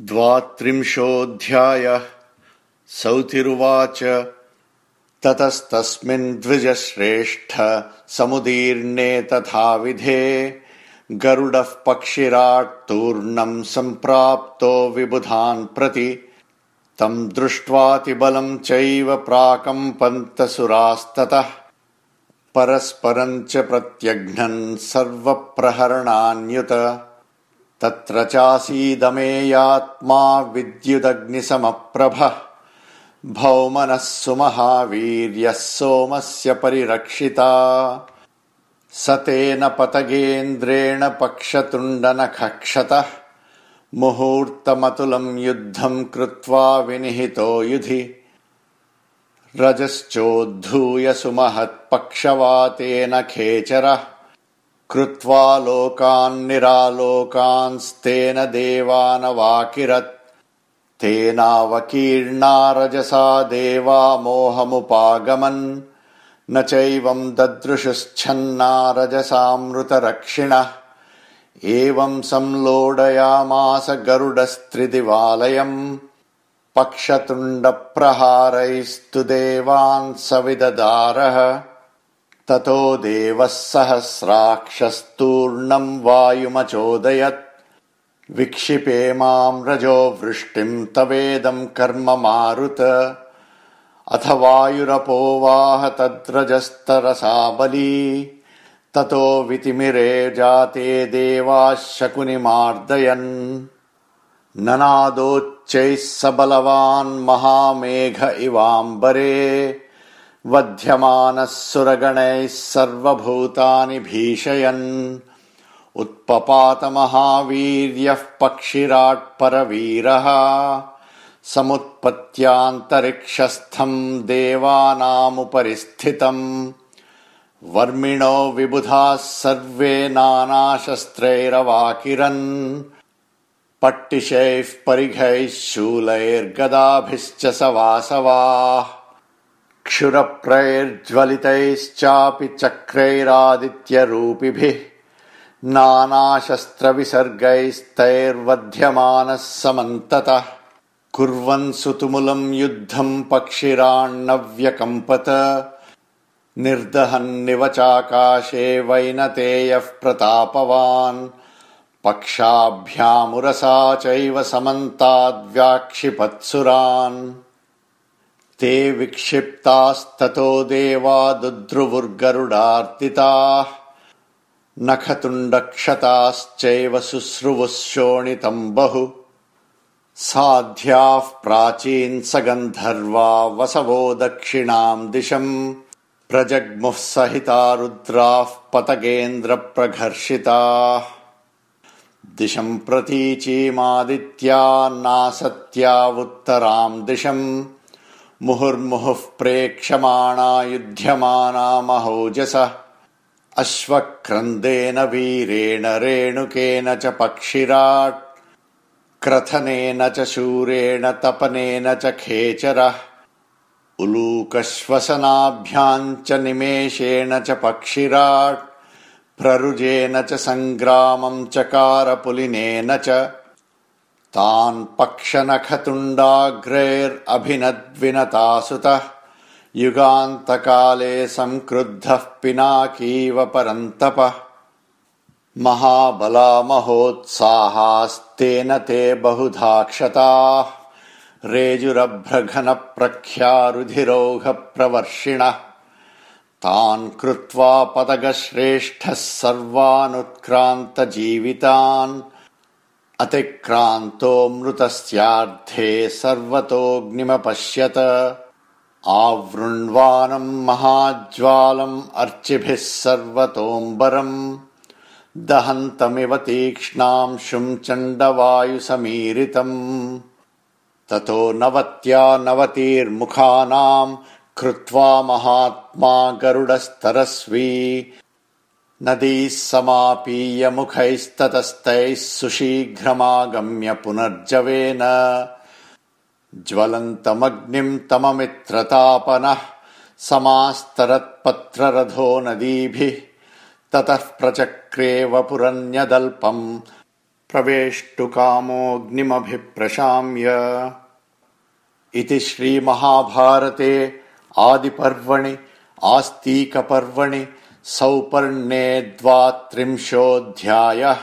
द्वात्रिंशोऽध्यायः सौतिरुवाच। ततस्तस्मिन् द्विजश्रेष्ठ समुदीर्णे तथाविधे गरुडः पक्षिराट्तूर्णम् सम्प्राप्तो विबुधान् प्रति। तम् दृष्ट्वातिबलम् चैव प्राकम्पन्तसुरास्ततः परस्परम् च प्रत्यघ्नन् सर्वप्रहरणान्युत तत्र चासीदमेयात्मा विद्युदग्निसमप्रभः। भौमनः सुमहावीर्यः सोमस्य परिरक्षिता। स तेन पतगेन्द्रेण पक्षतुण्डनखक्षतः। मुहूर्तमतुलम् युद्धम् कृत्वा विनिहितो युधि। रजश्चोद्धूय सुमहत्पक्षवातेन खेचरः कृत्वा लोकान्निरालोकांस्तेन देवानवाकिरत् तेनावकीर्णा रजसा देवा मोहमुपागमन्। न चैवम् ददृशुश्छन्ना रजसामृतरक्षिणः। एवम् संलोडयामास गरुडस्त्रिदिवालयम्। पक्षतुण्डप्रहारैस्तु देवान् सविददारः ततो देवः सहस्राक्षस्तूर्णम् वायुमचोदयत्। विक्षिपे माम् रजो वृष्टिम् तवेदम् कर्म मारुत। अथ वायुरपोवाह तद्रजस्तरसा बली। ततो वितिमिरे जाते देवाः शकुनिमार्दयन्। ननादोच्चैः स बलवान् महामेघ इवाम्बरे वध्यमानः सुरगणैः सर्वभूतानि भीषयन्। उत्पपातमहावीर्यः पक्षिराट्परवीरः। समुत्पत्यान्तरिक्षस्थम् देवानामुपरि स्थितम् वर्मिणो विबुधाः सर्वे नानाशस्त्रैरवाकिरन्। पट्टिशैः परिघैः शूलैर्गदाभिश्च सवासवाः क्षुरप्रैर्ज्वलितैश्चापि चक्रैरादित्यरूपिभिः नानाशस्त्रविसर्गैस्तैर्वध्यमानः समन्ततः कुर्वन् सुतुमुलम् युद्धम् पक्षिराण्णव्यकम्पत निर्दहन्निव चाकाशे वैनतेयः प्रतापवान् पक्षाभ्यामुरसा चैव समन्ताद्व्याक्षिपत्सुरान् ते विक्षिप्तास्ततो देवा दुद्रुवुर्गरुडार्तिताः नखतुण्डक्षताश्चैव शुश्रुवुः शोणितम् बहु। साध्याः प्राचीन्स गन्धर्वा वसवो दक्षिणाम् दिशम्। प्रजग्मुः सहिता रुद्राः पतगेन्द्रप्रघर्षिताः। दिशम् प्रतीचीमादित्या नासत्यावुत्तराम् दिशम् मुहुर्मुहुः प्रेक्षमाणा युध्यमाना महोजसः अश्वक्रन्देन वीरेण रेणुकेन च पक्षिराट् क्रथनेन च शूरेण तपनेन च खेचरः। उलूकश्वसनाभ्याम् च निमेषेण च पक्षिराट् प्ररुजेन च सङ्ग्रामम् चकारपुलिनेन च तान् पक्षनखतुण्डाग्रैरभिनद्विनतासुतः युगान्तकाले संक्रुद्धः पिनाकीव परन्तपः। महाबला महोत्साहास्तेन ते बहुधा क्षताः रेजुरभ्रघनप्रख्यारुधिरोघप्रवर्षिणः तान् कृत्वा पदगश्रेष्ठः सर्वानुत्क्रान्तजीवितान् अतिक्रान्तोऽमृतस्यार्धे सर्वतोऽग्निमपश्यत। आवृण्वानम् महाज्वालम् अर्चिभिः सर्वतोऽम्बरम्। दहन्तमिव तीक्ष्णांशुम् चण्डवायुसमीरितम्। ततो नवत्या नवतीर्मुखानाम् कृत्वा महात्मा गरुडस्तरस्वी नदीः समापीय मुखैस्ततस्तैः सुशीघ्रमागम्य पुनर्जवेन। ज्वलन्तमग्निम् तममित्रतापनः समास्तरत्पत्ररथो नदीभिः ततः प्रचक्रे वपुरन्यदल्पम् प्रवेष्टुकामोऽग्निमभिप्रशाम्य इति श्रीमहाभारते आदिपर्वणि आस्तीकपर्वणि सौपर्णे द्वात्रिंशोऽध्यायः